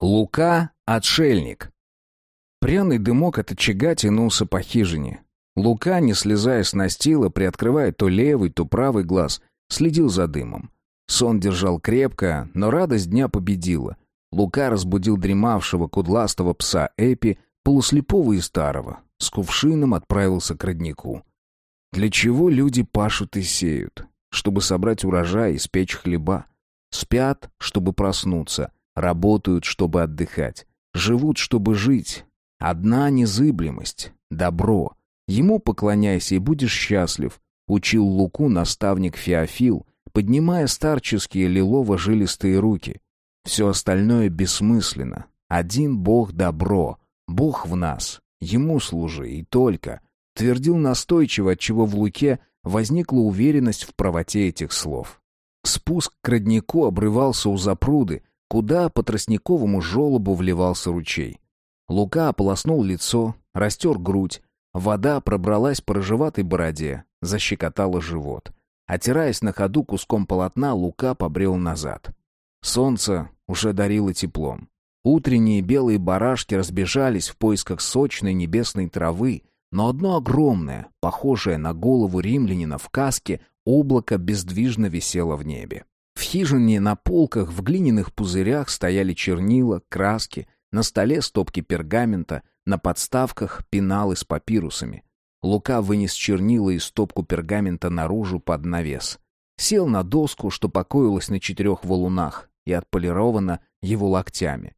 Лука — отшельник. Пряный дымок от очага тянулся по хижине. Лука, не слезая с настила, приоткрывая то левый, то правый глаз, следил за дымом. Сон держал крепко, но радость дня победила. Лука разбудил дремавшего кудластого пса Эпи, полуслепого и старого. С кувшином отправился к роднику. Для чего люди пашут и сеют? Чтобы собрать урожай и спечь хлеба. Спят, чтобы проснуться. Работают, чтобы отдыхать. Живут, чтобы жить. Одна незыблемость — добро. Ему поклоняйся и будешь счастлив, учил Луку наставник Феофил, поднимая старческие лилово-жилистые руки. Все остальное бессмысленно. Один Бог — добро, Бог в нас, Ему служи и только. Твердил настойчиво, отчего в Луке возникла уверенность в правоте этих слов. Спуск к роднику обрывался у запруды, куда по тростниковому желобу вливался ручей. Лука ополоснул лицо, растер грудь. Вода пробралась по рыжеватой бороде, защекотала живот. Отираясь на ходу куском полотна, Лука побрел назад. Солнце уже дарило теплом. Утренние белые барашки разбежались в поисках сочной небесной травы, но одно огромное, похожее на голову римлянина в каске, облако бездвижно висело в небе. В хижине на полках в глиняных пузырях стояли чернила, краски, на столе стопки пергамента, на подставках пеналы с папирусами. Лука вынес чернила и стопку пергамента наружу под навес. Сел на доску, что покоилась на четырех валунах и отполирована его локтями.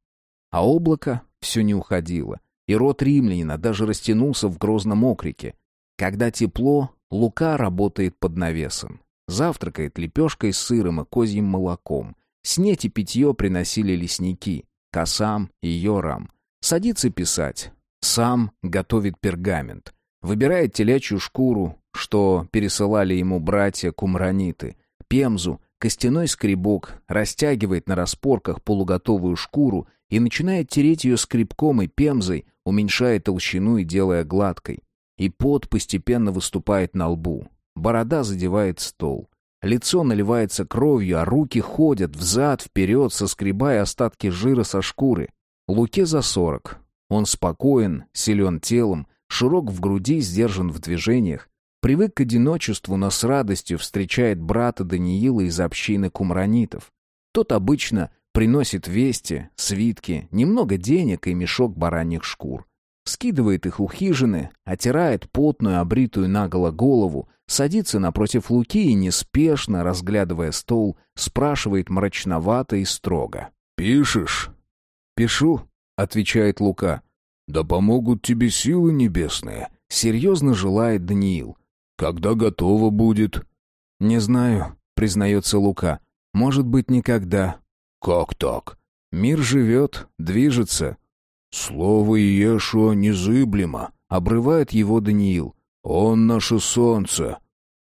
А облако все не уходило, и рот римлянина даже растянулся в грозном окрике. Когда тепло, Лука работает под навесом. Завтракает лепешкой с сыром и козьим молоком. Снеть и питье приносили лесники, косам и йорам. Садится писать. Сам готовит пергамент. Выбирает телячью шкуру, что пересылали ему братья-кумраниты, пемзу, костяной скребок, растягивает на распорках полуготовую шкуру и начинает тереть ее скребком и пемзой, уменьшая толщину и делая гладкой. И пот постепенно выступает на лбу. Борода задевает стол. Лицо наливается кровью, а руки ходят взад-вперед, соскребая остатки жира со шкуры. Луке за сорок. Он спокоен, силен телом, широк в груди, сдержан в движениях. Привык к одиночеству, но с радостью встречает брата Даниила из общины кумранитов. Тот обычно приносит вести, свитки, немного денег и мешок бараньих шкур скидывает их у хижины, отирает потную, обритую наголо голову, садится напротив Луки и неспешно, разглядывая стол, спрашивает мрачновато и строго. «Пишешь?» «Пишу», — отвечает Лука. «Да помогут тебе силы небесные», — серьезно желает Даниил. «Когда готово будет?» «Не знаю», — признается Лука. «Может быть, никогда». «Как так?» «Мир живет, движется». «Слово Иешуа незыблемо», — обрывает его Даниил. «Он наше солнце».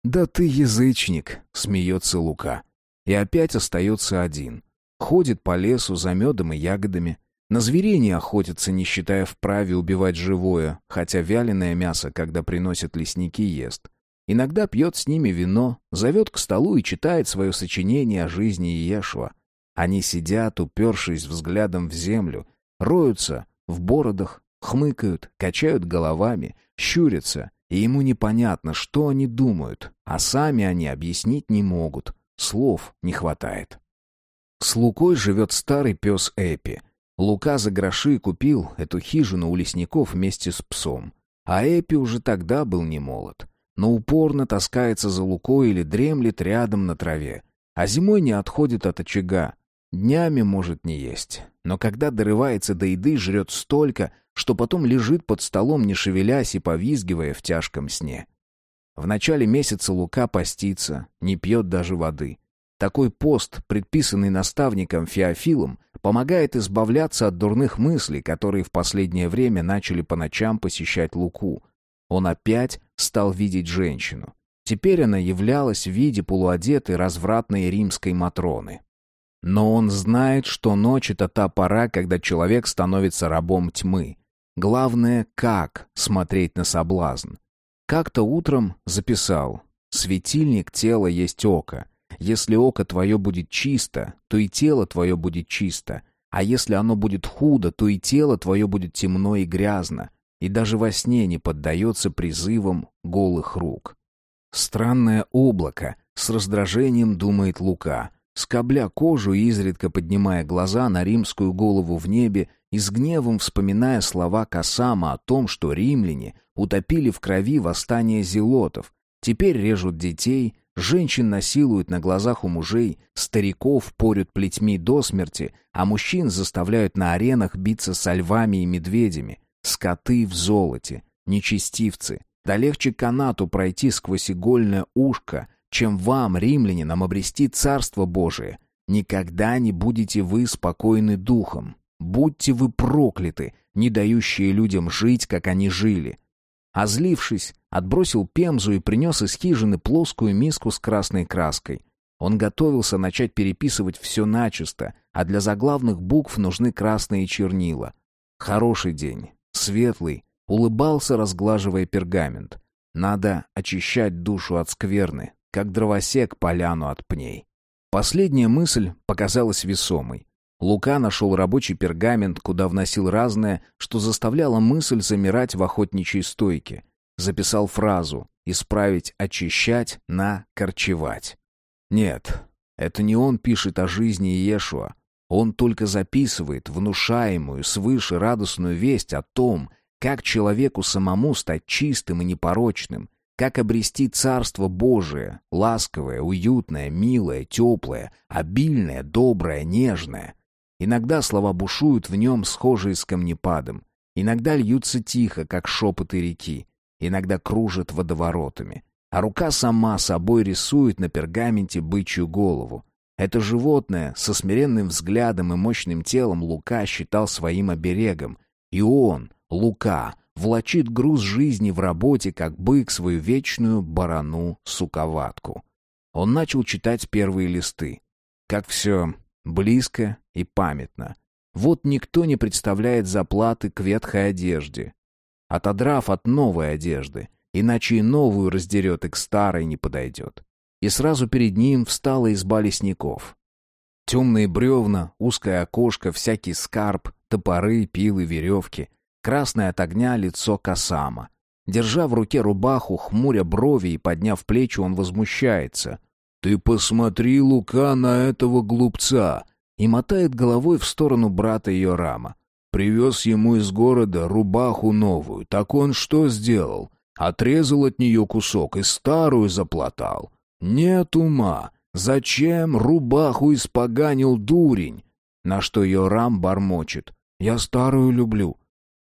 «Да ты язычник», — смеется Лука. И опять остается один. Ходит по лесу за медом и ягодами. На зверей не охотится, не считая вправе убивать живое, хотя вяленое мясо, когда приносят лесники, ест. Иногда пьет с ними вино, зовет к столу и читает свое сочинение о жизни Иешуа. Они сидят, упершись взглядом в землю, роются в бородах, хмыкают, качают головами, щурятся, и ему непонятно, что они думают, а сами они объяснить не могут, слов не хватает. С Лукой живет старый пес Эпи. Лука за гроши купил эту хижину у лесников вместе с псом. А Эпи уже тогда был не молод, но упорно таскается за Лукой или дремлет рядом на траве, а зимой не отходит от очага, Днями может не есть, но когда дорывается до еды, жрет столько, что потом лежит под столом, не шевелясь и повизгивая в тяжком сне. В начале месяца Лука постится, не пьет даже воды. Такой пост, предписанный наставником Феофилом, помогает избавляться от дурных мыслей, которые в последнее время начали по ночам посещать Луку. Он опять стал видеть женщину. Теперь она являлась в виде полуодетой развратной римской Матроны. Но он знает, что ночь — это та пора, когда человек становится рабом тьмы. Главное, как смотреть на соблазн. Как-то утром записал «Светильник тела есть око. Если око твое будет чисто, то и тело твое будет чисто. А если оно будет худо, то и тело твое будет темно и грязно, и даже во сне не поддается призывам голых рук. Странное облако, с раздражением думает Лука, скобля кожу и изредка поднимая глаза на римскую голову в небе и с гневом вспоминая слова Касама о том, что римляне утопили в крови восстание зелотов, теперь режут детей, женщин насилуют на глазах у мужей, стариков порют плетьми до смерти, а мужчин заставляют на аренах биться со львами и медведями, скоты в золоте, нечестивцы. Да легче канату пройти сквозь игольное ушко, чем вам, римлянинам, обрести Царство Божие. Никогда не будете вы спокойны духом. Будьте вы прокляты, не дающие людям жить, как они жили. Озлившись, отбросил пемзу и принес из хижины плоскую миску с красной краской. Он готовился начать переписывать все начисто, а для заглавных букв нужны красные чернила. Хороший день, светлый, улыбался, разглаживая пергамент. Надо очищать душу от скверны, как дровосек поляну от пней. Последняя мысль показалась весомой. Лука нашел рабочий пергамент, куда вносил разное, что заставляло мысль замирать в охотничьей стойке. Записал фразу «исправить очищать на корчевать». Нет, это не он пишет о жизни Иешуа. Он только записывает внушаемую свыше радостную весть о том, как человеку самому стать чистым и непорочным, как обрести Царство Божие, ласковое, уютное, милое, теплое, обильное, доброе, нежное. Иногда слова бушуют в нем, схожие с камнепадом. Иногда льются тихо, как шепоты реки. Иногда кружат водоворотами. А рука сама собой рисует на пергаменте бычью голову. Это животное со смиренным взглядом и мощным телом Лука считал своим оберегом. И он, Лука, влачит груз жизни в работе, как бык свою вечную барану-суковатку. Он начал читать первые листы. Как все близко и памятно. Вот никто не представляет заплаты к ветхой одежде. Отодрав от новой одежды, иначе и новую раздерет и к старой не подойдет. И сразу перед ним встала изба лесников. Темные бревна, узкое окошко, всякий скарб, топоры, пилы, веревки, красное от огня лицо Касама. Держа в руке рубаху, хмуря брови и подняв плечи, он возмущается. «Ты посмотри, Лука, на этого глупца!» и мотает головой в сторону брата ее рама. Привез ему из города рубаху новую. Так он что сделал? Отрезал от нее кусок и старую заплатал. Нет ума. Зачем рубаху испоганил дурень? На что ее рам бормочет. Я старую люблю.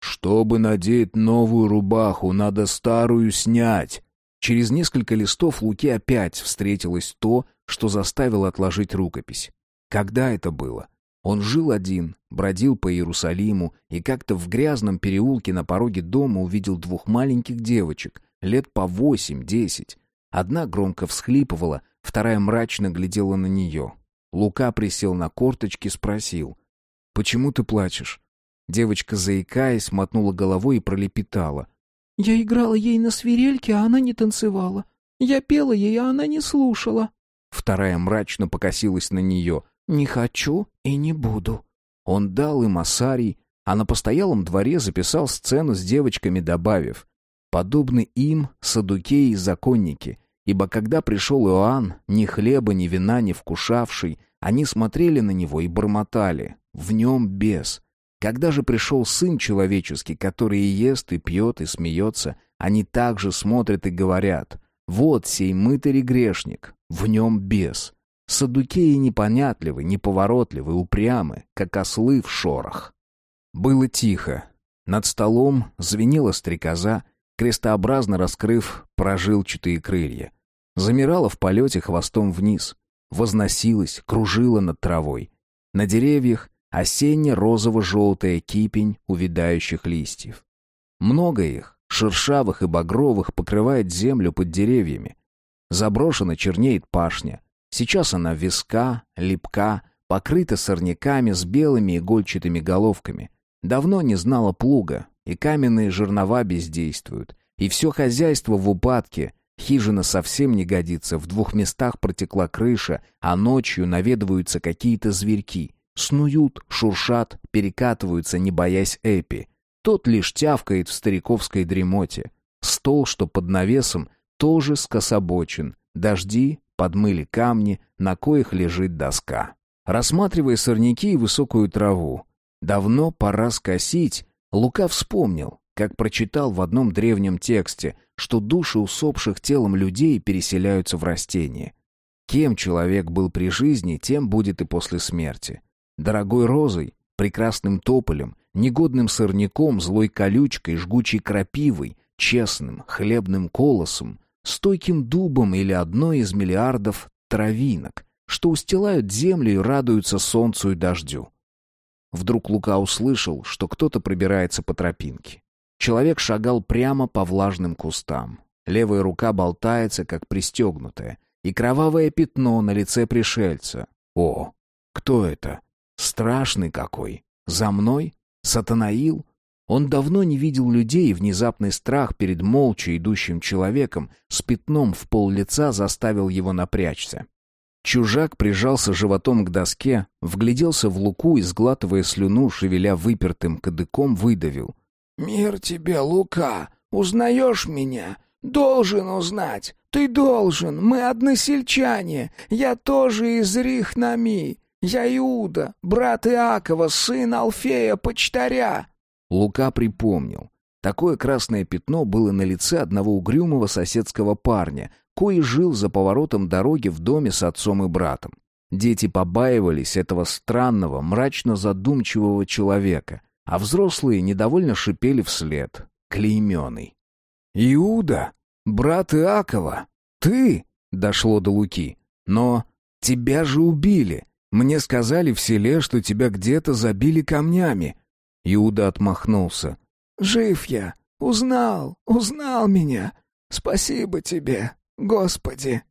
Чтобы надеть новую рубаху, надо старую снять. Через несколько листов Луки опять встретилось то, что заставило отложить рукопись. Когда это было? Он жил один, бродил по Иерусалиму и как-то в грязном переулке на пороге дома увидел двух маленьких девочек, лет по восемь-десять. Одна громко всхлипывала, вторая мрачно глядела на нее. Лука присел на корточки, спросил. «Почему ты плачешь?» Девочка, заикаясь, мотнула головой и пролепетала. Я играла ей на свирельке, а она не танцевала. Я пела ей, а она не слушала. Вторая мрачно покосилась на нее. «Не хочу и не буду». Он дал им осарий, а на постоялом дворе записал сцену с девочками, добавив «Подобны им садукеи и законники, ибо когда пришел Иоанн, ни хлеба, ни вина не вкушавший, они смотрели на него и бормотали, в нем бес». Когда же пришел Сын Человеческий, который и ест, и пьет, и смеется, они также смотрят и говорят, «Вот сей мытарь и грешник, в нем бес». Садукеи непонятливы, неповоротливы, упрямы, как ослы в шорах. Было тихо. Над столом звенела стрекоза, крестообразно раскрыв прожилчатые крылья. Замирала в полете хвостом вниз. Возносилась, кружила над травой. На деревьях осенне-розово-желтая кипень увядающих листьев. Много их, шершавых и багровых, покрывает землю под деревьями. Заброшена чернеет пашня. Сейчас она виска, липка, покрыта сорняками с белыми игольчатыми головками. Давно не знала плуга, и каменные жернова бездействуют. И все хозяйство в упадке. Хижина совсем не годится, в двух местах протекла крыша, а ночью наведываются какие-то зверьки — снуют, шуршат, перекатываются, не боясь Эпи. Тот лишь тявкает в стариковской дремоте. Стол, что под навесом, тоже скособочен. Дожди подмыли камни, на коих лежит доска. Рассматривая сорняки и высокую траву, давно пора скосить, Лука вспомнил, как прочитал в одном древнем тексте, что души усопших телом людей переселяются в растения. Кем человек был при жизни, тем будет и после смерти. Дорогой розой, прекрасным тополем, негодным сорняком, злой колючкой, жгучей крапивой, честным хлебным колосом, стойким дубом или одной из миллиардов травинок, что устилают землю и радуются солнцу и дождю. Вдруг Лука услышал, что кто-то пробирается по тропинке. Человек шагал прямо по влажным кустам. Левая рука болтается, как пристегнутая, и кровавое пятно на лице пришельца. О, кто это? Страшный какой! За мной? Сатанаил? Он давно не видел людей, и внезапный страх перед молча идущим человеком с пятном в пол лица заставил его напрячься. Чужак прижался животом к доске, вгляделся в луку и, сглатывая слюну, шевеля выпертым кадыком, выдавил. «Мир тебе, Лука! Узнаешь меня? Должен узнать! Ты должен! Мы односельчане! Я тоже из Рихнами! Я Иуда, брат Иакова, сын Алфея, почтаря!» Лука припомнил. Такое красное пятно было на лице одного угрюмого соседского парня, кой жил за поворотом дороги в доме с отцом и братом. Дети побаивались этого странного, мрачно-задумчивого человека, а взрослые недовольно шипели вслед. Клейменный. «Иуда, брат Иакова, ты?» — дошло до Луки. «Но тебя же убили. Мне сказали в селе, что тебя где-то забили камнями». Иуда отмахнулся. «Жив я. Узнал, узнал меня. Спасибо тебе, Господи!»